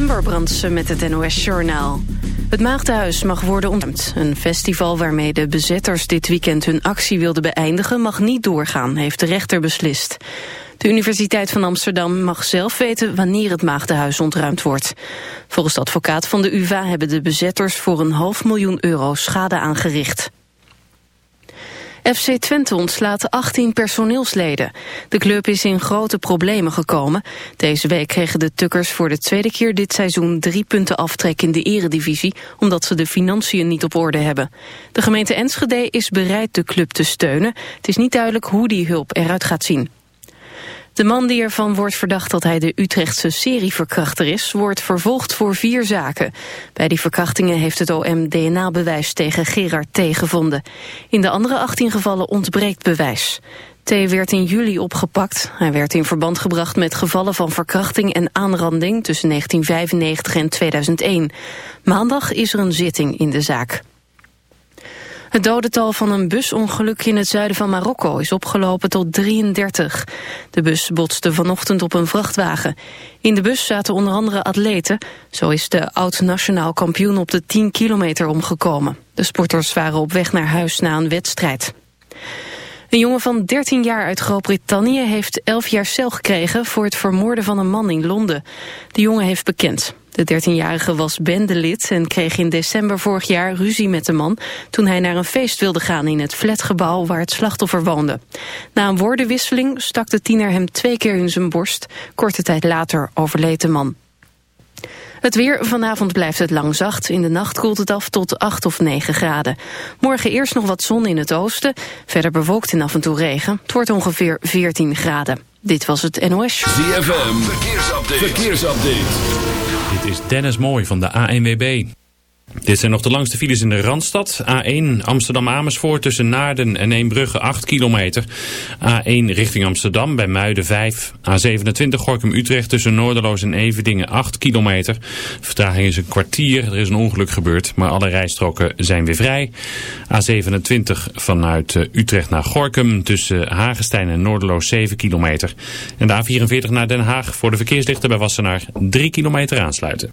Amber Brandsen met het NOS Journaal. Het Maagdenhuis mag worden ontruimd. Een festival waarmee de bezetters dit weekend hun actie wilden beëindigen... mag niet doorgaan, heeft de rechter beslist. De Universiteit van Amsterdam mag zelf weten wanneer het Maagdenhuis ontruimd wordt. Volgens de advocaat van de UvA hebben de bezetters voor een half miljoen euro schade aangericht. FC Twente ontslaat 18 personeelsleden. De club is in grote problemen gekomen. Deze week kregen de Tukkers voor de tweede keer dit seizoen drie punten aftrek in de eredivisie, omdat ze de financiën niet op orde hebben. De gemeente Enschede is bereid de club te steunen. Het is niet duidelijk hoe die hulp eruit gaat zien. De man die ervan wordt verdacht dat hij de Utrechtse serieverkrachter is... wordt vervolgd voor vier zaken. Bij die verkrachtingen heeft het OM DNA-bewijs tegen Gerard T. gevonden. In de andere 18 gevallen ontbreekt bewijs. T. werd in juli opgepakt. Hij werd in verband gebracht met gevallen van verkrachting en aanranding... tussen 1995 en 2001. Maandag is er een zitting in de zaak. Het dodental van een busongeluk in het zuiden van Marokko is opgelopen tot 33. De bus botste vanochtend op een vrachtwagen. In de bus zaten onder andere atleten. Zo is de oud-nationaal kampioen op de 10 kilometer omgekomen. De sporters waren op weg naar huis na een wedstrijd. Een jongen van 13 jaar uit Groot-Brittannië heeft 11 jaar cel gekregen voor het vermoorden van een man in Londen. De jongen heeft bekend. De 13-jarige was bendelid en kreeg in december vorig jaar ruzie met de man... toen hij naar een feest wilde gaan in het flatgebouw waar het slachtoffer woonde. Na een woordenwisseling stak de tiener hem twee keer in zijn borst. Korte tijd later overleed de man. Het weer, vanavond blijft het lang zacht. In de nacht koelt het af tot 8 of 9 graden. Morgen eerst nog wat zon in het oosten. Verder bewolkt en af en toe regen. Het wordt ongeveer 14 graden. Dit was het NOS. ZFM, verkeersupdate. verkeersupdate. Dit is Dennis Mooi van de ANWB. Dit zijn nog de langste files in de Randstad. A1 Amsterdam-Amersfoort tussen Naarden en Eembrugge 8 kilometer. A1 richting Amsterdam bij Muiden 5. A27 Gorkum-Utrecht tussen Noorderloos en Evedingen 8 kilometer. vertraging is een kwartier. Er is een ongeluk gebeurd, maar alle rijstroken zijn weer vrij. A27 vanuit eh, Utrecht naar Gorkum tussen Hagestein en Noorderloos 7 kilometer. En de A44 naar Den Haag voor de verkeerslichten bij Wassenaar 3 kilometer aansluiten.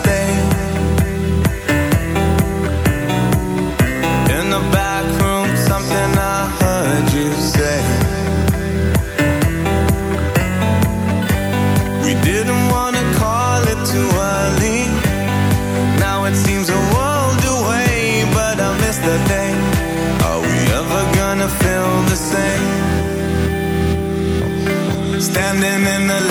Standing in the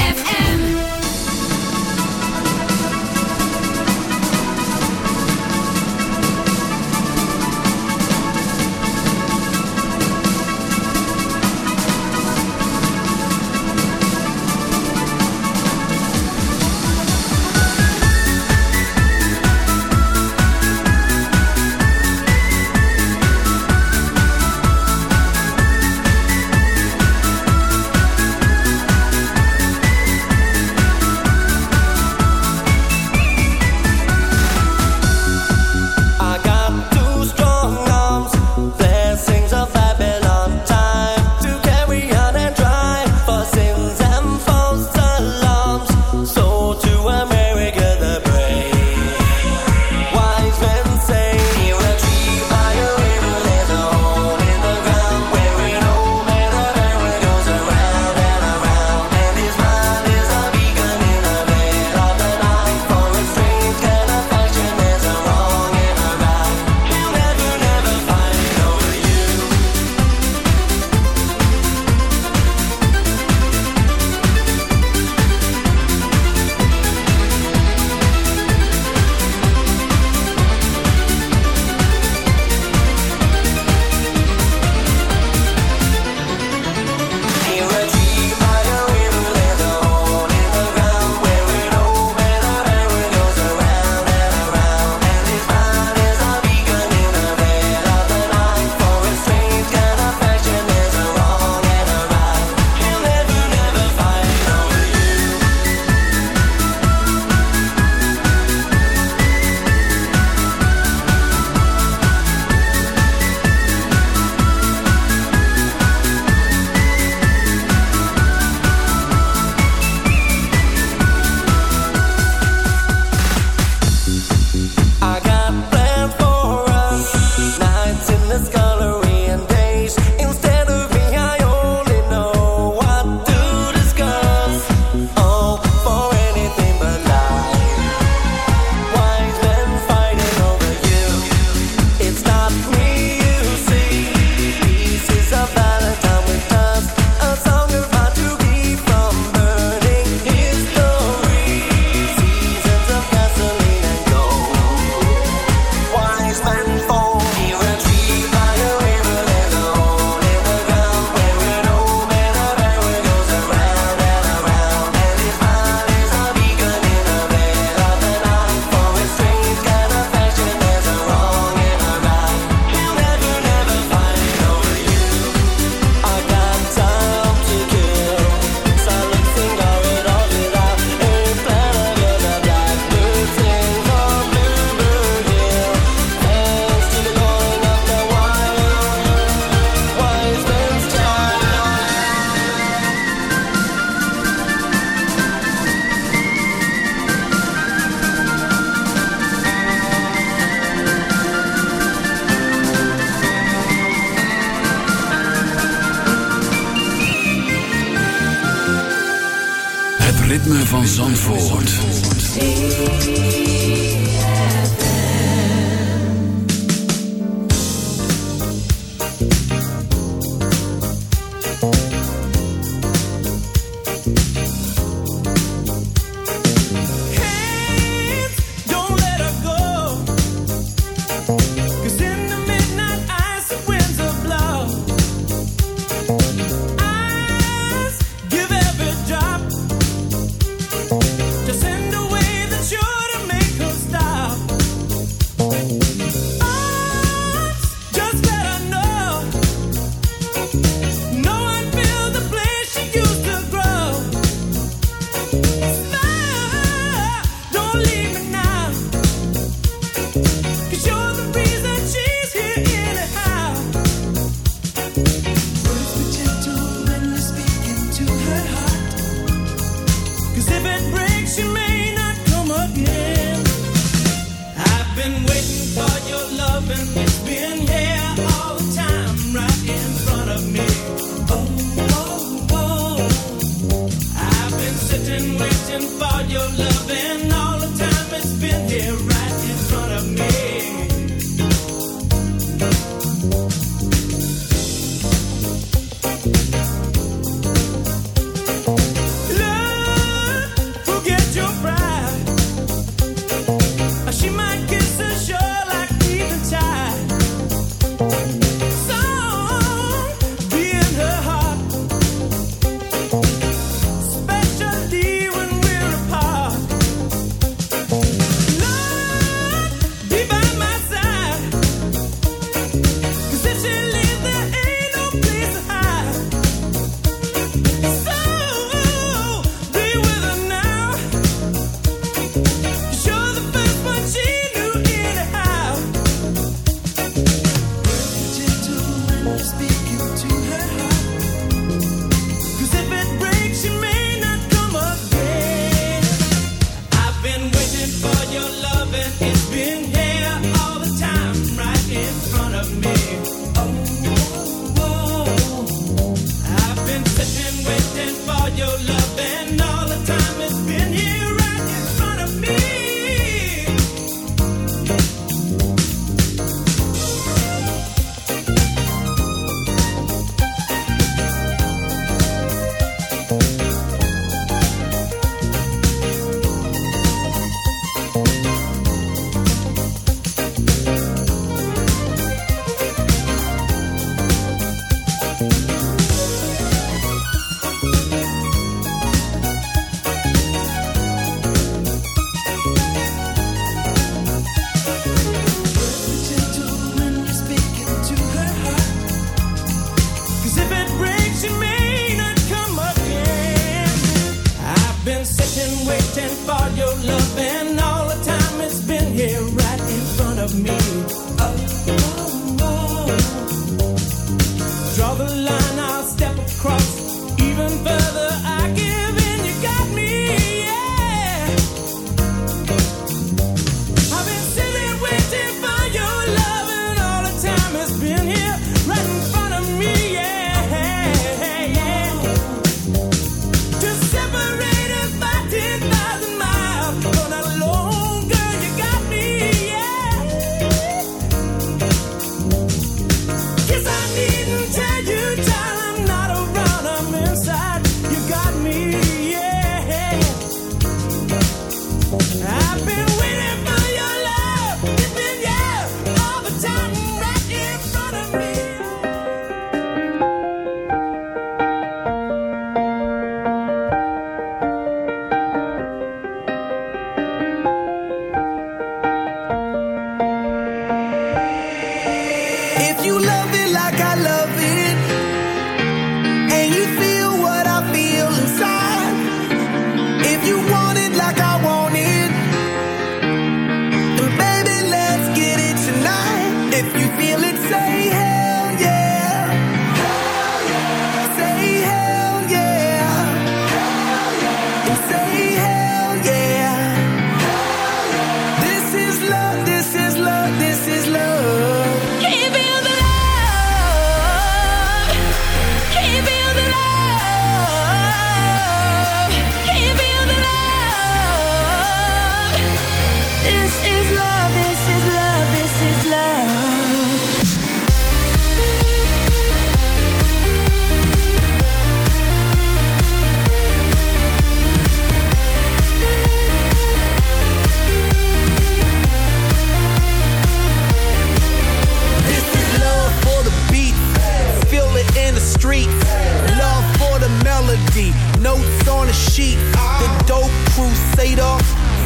The dope crusader,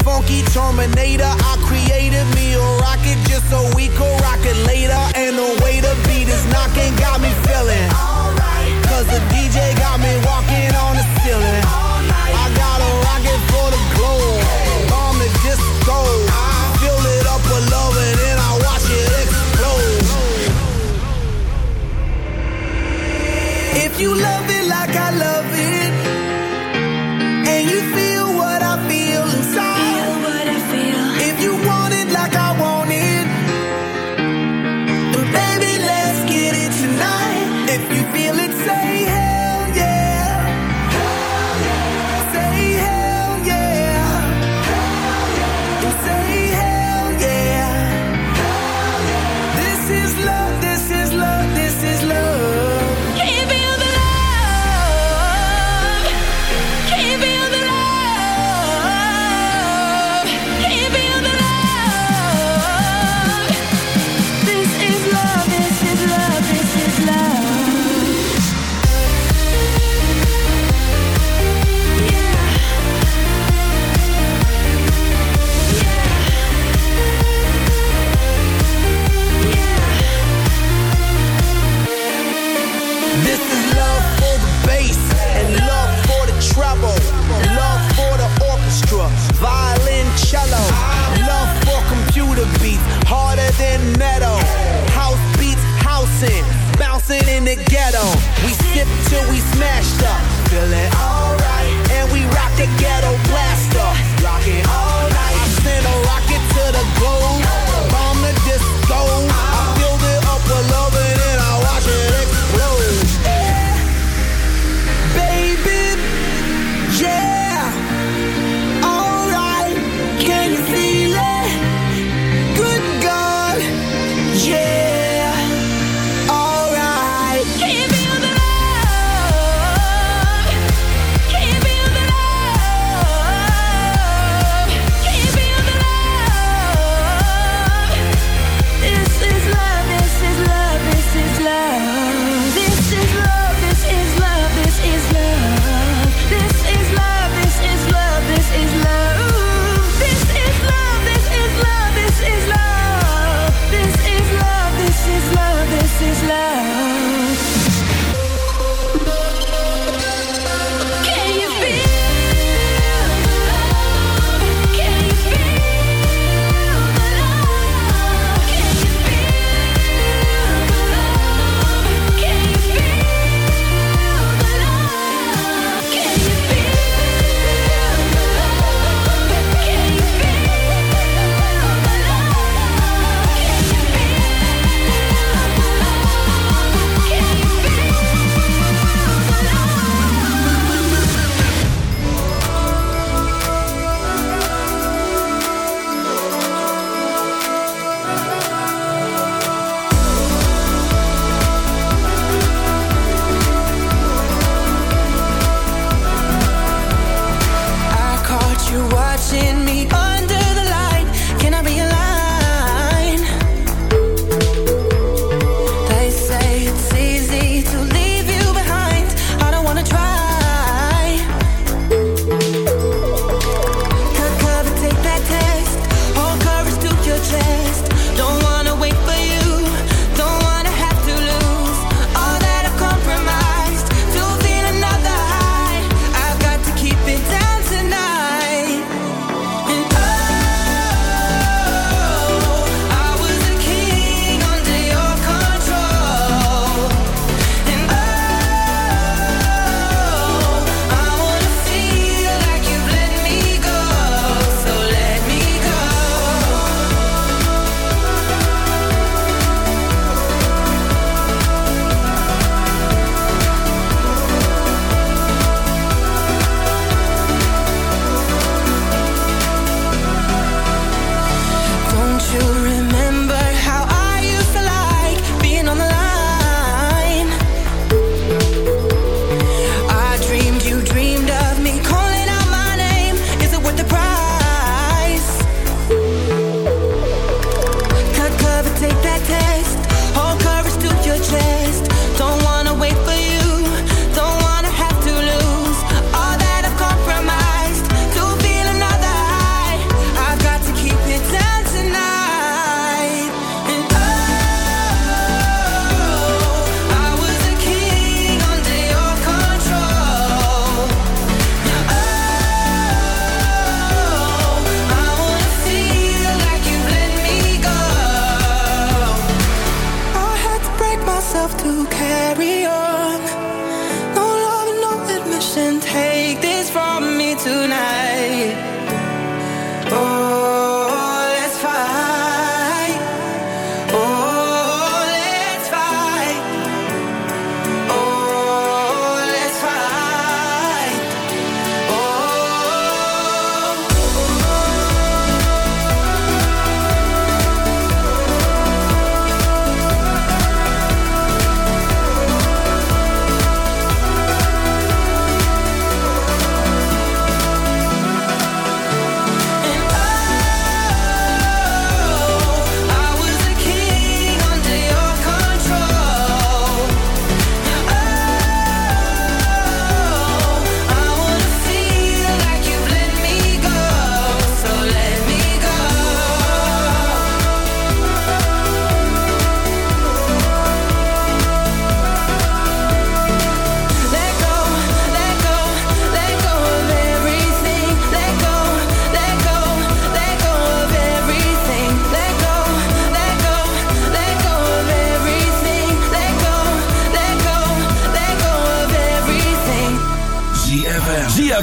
funky terminator. I created me a rocket just so we could rock it later. And the way the beat is knocking got me feeling. Cause the DJ got me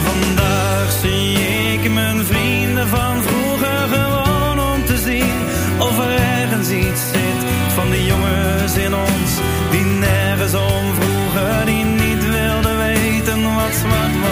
Vandaag zie ik mijn vrienden van vroeger gewoon om te zien of er ergens iets zit van die jongens in ons die nergens om vroegen, die niet wilden weten wat zwart was